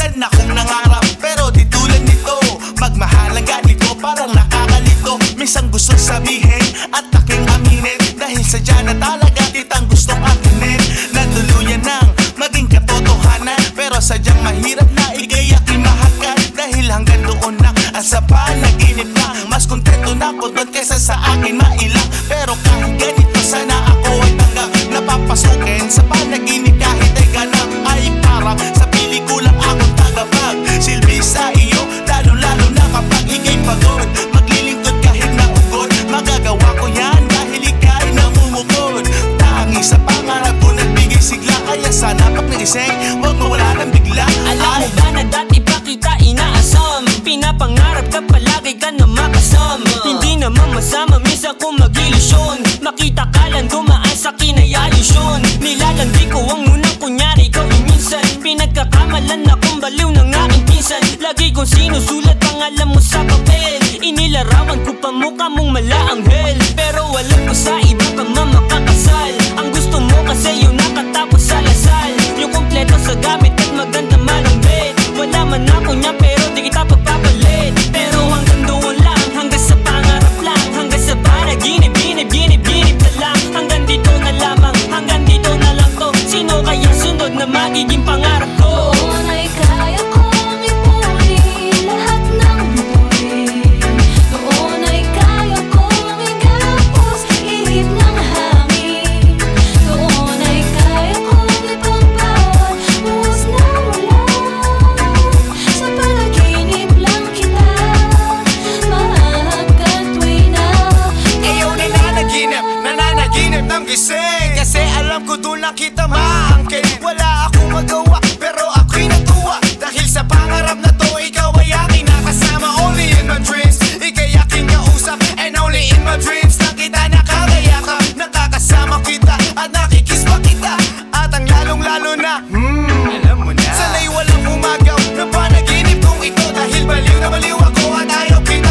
Dahil na kung nangang. ka mong malaanghel Pero alam ko sa iba kang na makakasal Ang gusto mo kasi yung nakatapos sa lasal. Yung kompleto sa gamit at maganda man ang bed. Wala man ako niya pero di kita pagpapalit. Pero hanggang doon lang, hanggang sa pangarap lang. Hanggang sa para ginib, ginib, ginib, ginib na lang. Hanggang dito na lamang, hanggang dito na lang to. Sino kaya sunod na magiging pangarap lalo na. Mm, Alam mo na Sanay walang umagaw na panaginip kung ito Dahil baliw na baliw ako at ayaw kita.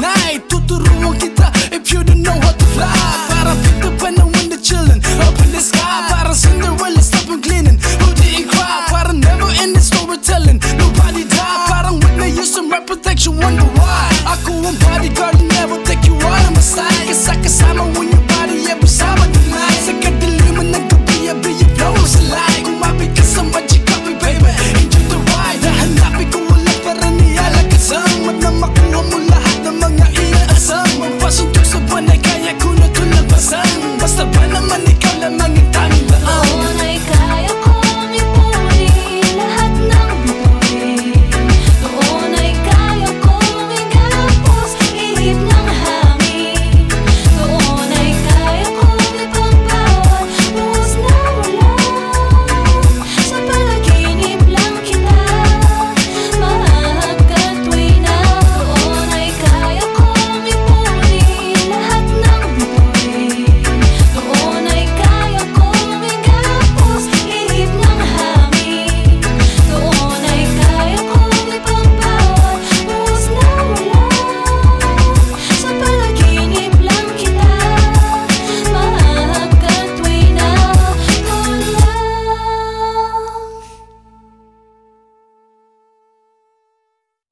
night. Tutto il rumore e più di know how to fly.